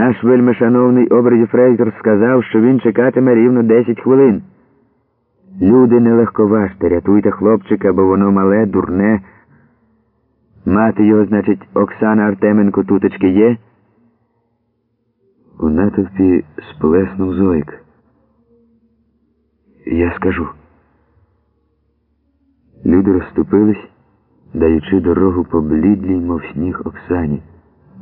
наш вельмишановний обраді Фрейзер сказав, що він чекатиме рівно 10 хвилин. Люди не легковажте, рятуйте хлопчика, бо воно мале, дурне. Мати його, значить, Оксана Артеменко тутечки є. У натовпі сплеснув зойк. Я скажу. Люди розступились, даючи дорогу поблідлій, мов сніг Оксані.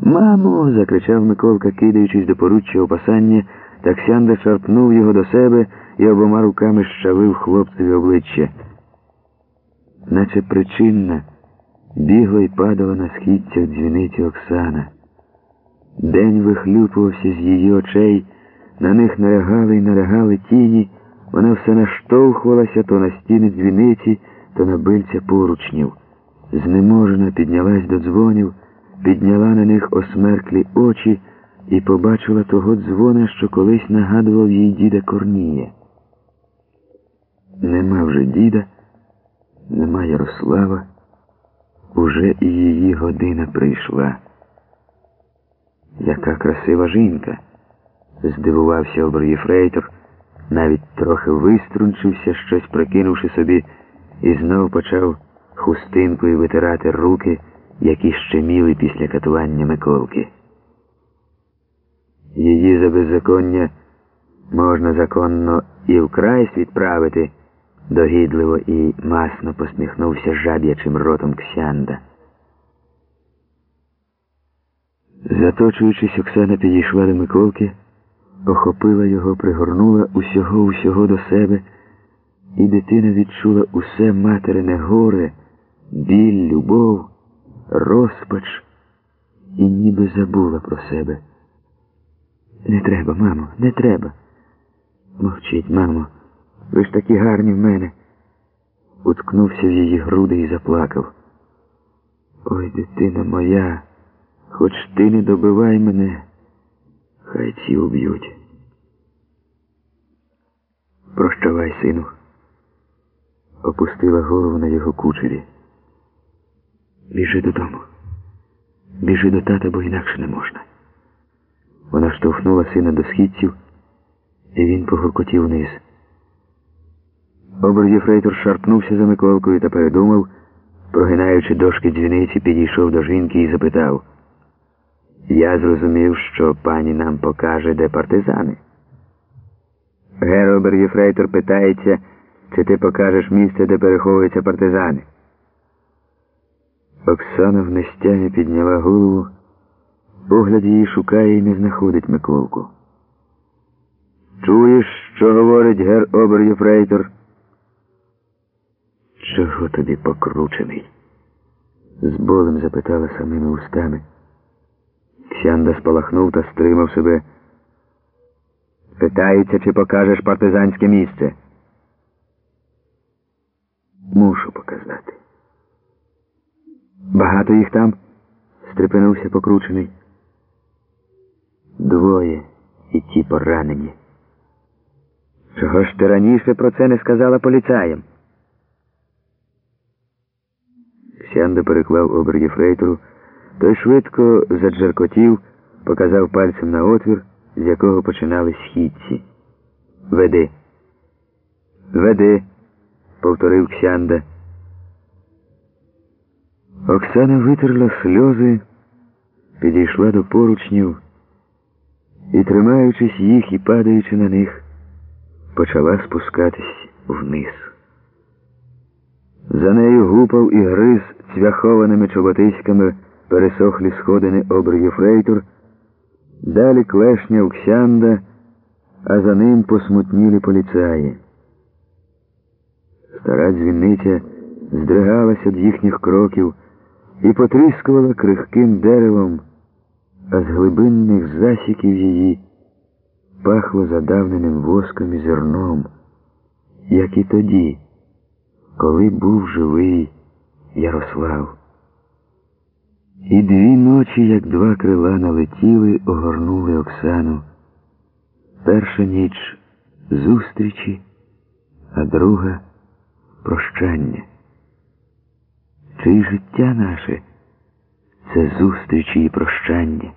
Мамо. закричав Миколка, кидаючись до поруччя опасання, таксянда шарпнув його до себе і обома руками щавив хлопцеві обличчя. Наче причинна, бігла й падала на східцях дзвіниці Оксана. День вихлюпувався з її очей, на них налягали й налягали тіні, вона все наштовхувалася то на стіни дзвіниці, то на бильця поручнів. Знеможена піднялась до дзвонів, підняла на них осмерклі очі і побачила того дзвона, що колись нагадував їй діда Корнія. Нема вже діда, нема Ярослава, уже і її година прийшла. Яка красива жінка, здивувався обер'єфрейтор, навіть трохи виструнчився, щось прикинувши собі, і знов почав хустинкою витирати руки, які щеміли після катування Миколки. Її за беззаконня можна законно і вкрай відправити, догідливо і масно посміхнувся жаб'ячим ротом Ксянда. Заточуючись, Оксана підійшла до Миколки, охопила його, пригорнула усього усього до себе, і дитина відчула усе материне горе, біль, любов, розпач і ніби забула про себе. Не треба, мамо, не треба. Мовчіть, мамо, ви ж такі гарні в мене. Уткнувся в її груди і заплакав. Ой, дитина моя. Хоч ти не добивай мене, хай ці уб'ють. Прощавай, сину, опустила голову на його кучері. Біжи додому. Біжи до тата, бо інакше не можна. Вона штовхнула сина до східців, і він погуркотів вниз. Обердіфрейтор шарпнувся за Миколкою та передумав, прогинаючи дошки дзвіниці, підійшов до жінки і запитав. Я зрозумів, що пані нам покаже, де партизани. Геробер Єфрейтор питається, чи ти покажеш місце, де переховуються партизани. Оксана в нестямі підняла голову, погляд її шукає і не знаходить Миколку. Чуєш, що говорить гер Обер Єфрейтор? Чого тобі покручений? З болем запитала самими устами. Ксянда спалахнув та стримав себе. Питається, чи покажеш партизанське місце. Мушу показати. Багато їх там? стрепенувся покручений. Двоє і ті поранені. Чого ж ти раніше про це не сказала поліцаям? Ксянда переклав оберді фрейтору. Той швидко заджеркотів, показав пальцем на отвір, з якого починали східці. Веди. Веди, повторив Ксянда. Оксана витерла сльози, підійшла до поручнів і, тримаючись їх і падаючи на них, почала спускатись вниз. За нею гупав і гриз цвяхованими чоботиськами пересохлі сходини обрію Фрейтор, далі клешня Уксянда, а за ним посмутнілі поліцаї. Стара дзвіниця здригалася від їхніх кроків і потріскувала крихким деревом, а з глибинних засіків її пахло задавненим воском і зерном, як і тоді, коли був живий Ярослав. І дві ночі, як два крила налетіли, огорнули Оксану. Перша ніч зустрічі, а друга прощання. Чи й життя наше це зустрічі і прощання?